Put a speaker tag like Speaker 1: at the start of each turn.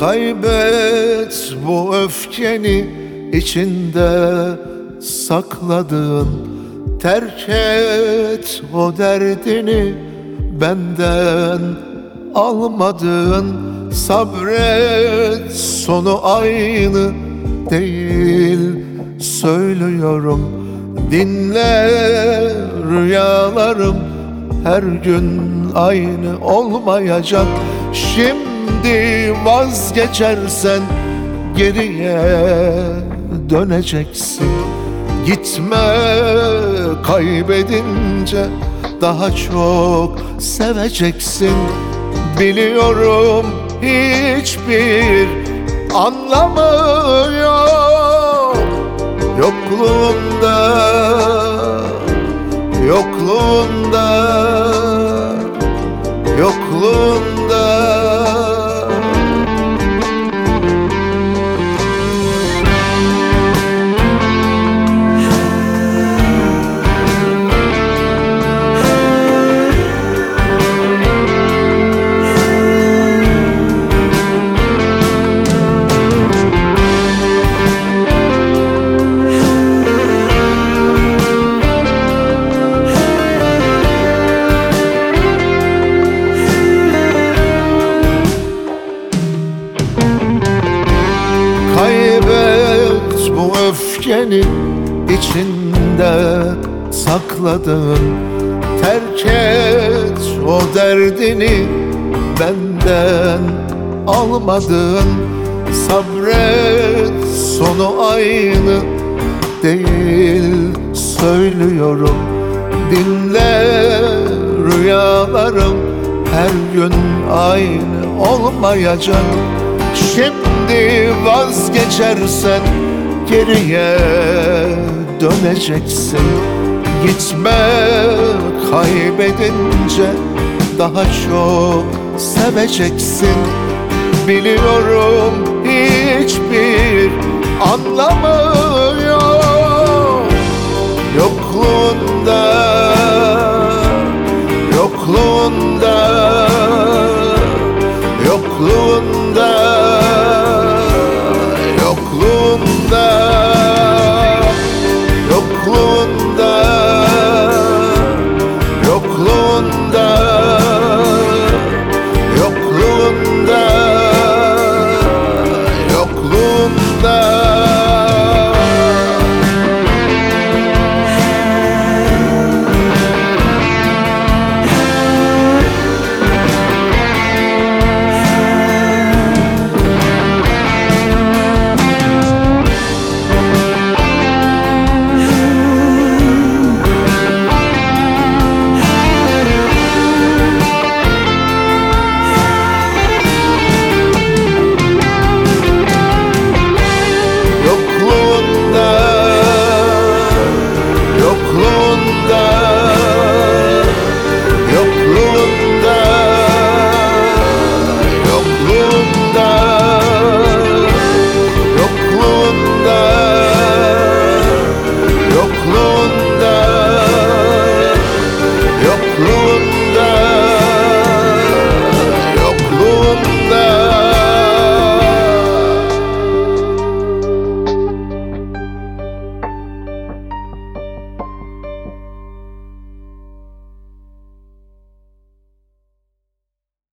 Speaker 1: Kaybet bu öfkeni içinde sakladığın. Terk et o derdini benden almadığın. Sabret sonu aynı değil söylüyorum. Dinle rüyalarım her gün aynı olmayacak. Şimdi vazgeçersen geriye döneceksin. Gitme kaybedince daha çok seveceksin. Biliyorum hiçbir anlamı yok. Yokluğunda, yokluğunda öfkeni içinde sakladığın Terk et o derdini benden almadığın. Sabret sonu aynı değil söylüyorum. Dinle rüyalarım her gün aynı olmayacak. Şimdi vazgeçersen geriye döneceksin. Gitme kaybedince daha çok seveceksin. Biliyorum hiçbir anlamı